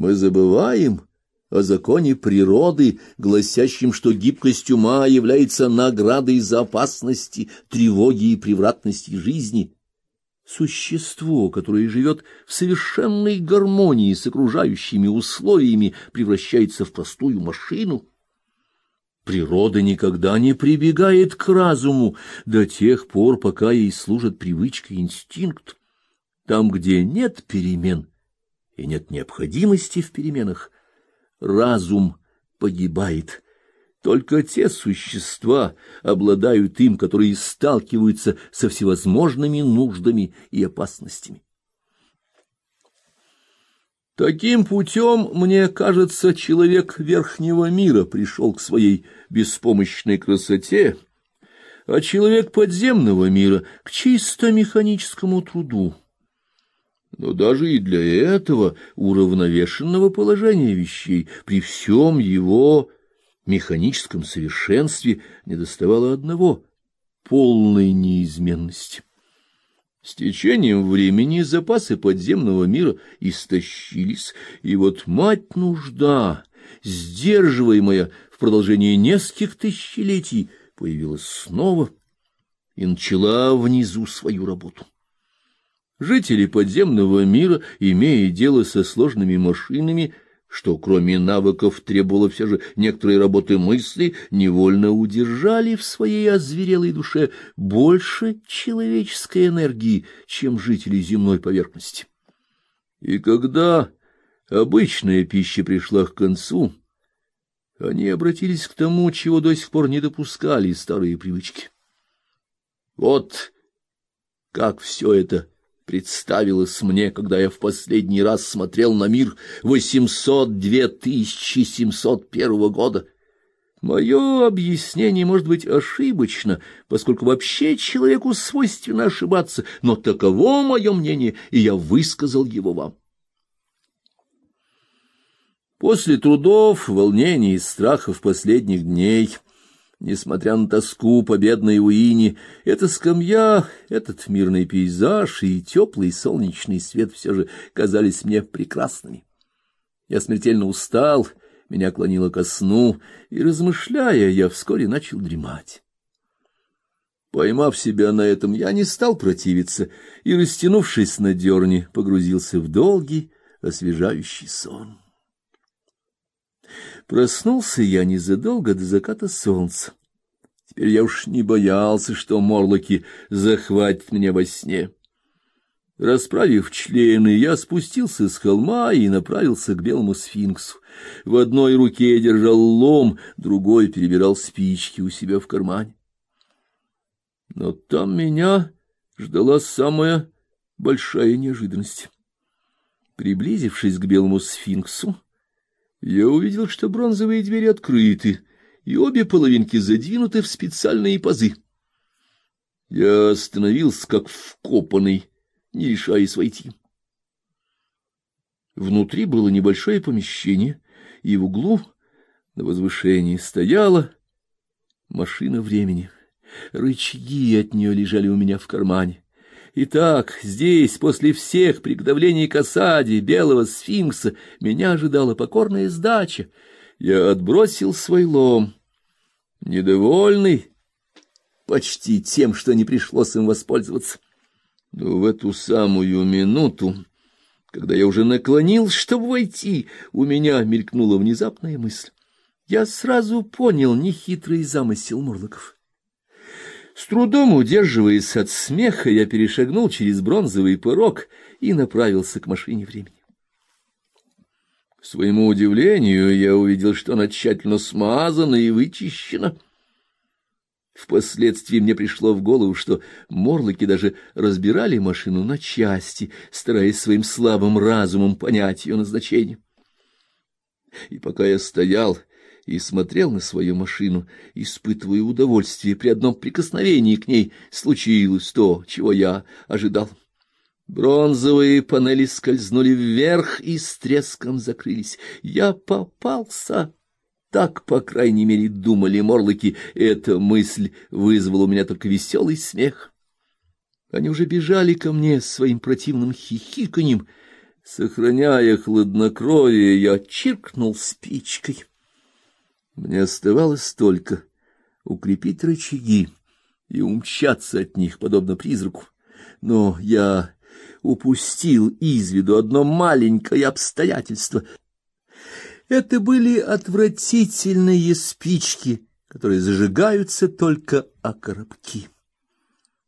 Мы забываем о законе природы, гласящем, что гибкость ума является наградой за опасности, тревоги и превратности жизни. Существо, которое живет в совершенной гармонии с окружающими условиями, превращается в простую машину. Природа никогда не прибегает к разуму до тех пор, пока ей служит привычка и инстинкт. Там, где нет перемен и нет необходимости в переменах, разум погибает. Только те существа обладают им, которые сталкиваются со всевозможными нуждами и опасностями. Таким путем, мне кажется, человек верхнего мира пришел к своей беспомощной красоте, а человек подземного мира — к чисто механическому труду. Но даже и для этого уравновешенного положения вещей при всем его механическом совершенстве недоставало одного — полной неизменности. С течением времени запасы подземного мира истощились, и вот мать нужда, сдерживаемая в продолжении нескольких тысячелетий, появилась снова и начала внизу свою работу. Жители подземного мира, имея дело со сложными машинами, что кроме навыков требовало все же некоторой работы мысли, невольно удержали в своей озверелой душе больше человеческой энергии, чем жители земной поверхности. И когда обычная пища пришла к концу, они обратились к тому, чего до сих пор не допускали старые привычки. Вот как все это представилось мне, когда я в последний раз смотрел на мир 802-701 года. Мое объяснение может быть ошибочно, поскольку вообще человеку свойственно ошибаться, но таково мое мнение, и я высказал его вам. После трудов, волнений и страхов последних дней — Несмотря на тоску по бедной Уине, эта скамья, этот мирный пейзаж и теплый солнечный свет все же казались мне прекрасными. Я смертельно устал, меня клонило ко сну, и, размышляя, я вскоре начал дремать. Поймав себя на этом, я не стал противиться и, растянувшись на дерне, погрузился в долгий, освежающий сон. Проснулся я незадолго до заката солнца. Теперь я уж не боялся, что морлоки захватят меня во сне. Расправив члены, я спустился с холма и направился к белому сфинксу. В одной руке я держал лом, другой перебирал спички у себя в кармане. Но там меня ждала самая большая неожиданность. Приблизившись к белому сфинксу, я увидел, что бронзовые двери открыты, и обе половинки задвинуты в специальные пазы. Я остановился как вкопанный, не решаясь войти. Внутри было небольшое помещение, и в углу на возвышении стояла машина времени. Рычаги от нее лежали у меня в кармане. Итак, здесь, после всех приготовлений к осаде белого сфинкса, меня ожидала покорная сдача. Я отбросил свой лом, недовольный почти тем, что не пришлось им воспользоваться. Но в эту самую минуту, когда я уже наклонился, чтобы войти, у меня мелькнула внезапная мысль. Я сразу понял нехитрый замысел Мурлоков. С трудом удерживаясь от смеха, я перешагнул через бронзовый порог и направился к машине времени. К своему удивлению, я увидел, что она тщательно смазана и вычищена. Впоследствии мне пришло в голову, что морлоки даже разбирали машину на части, стараясь своим слабым разумом понять ее назначение. И пока я стоял и смотрел на свою машину, испытывая удовольствие при одном прикосновении к ней, случилось то, чего я ожидал. Бронзовые панели скользнули вверх и с треском закрылись. Я попался. Так, по крайней мере, думали морлоки. Эта мысль вызвала у меня только веселый смех. Они уже бежали ко мне своим противным хихиканьем, Сохраняя хладнокровие, я чиркнул спичкой. Мне оставалось только укрепить рычаги и умчаться от них, подобно призраку. Но я упустил из виду одно маленькое обстоятельство. Это были отвратительные спички, которые зажигаются только о коробки.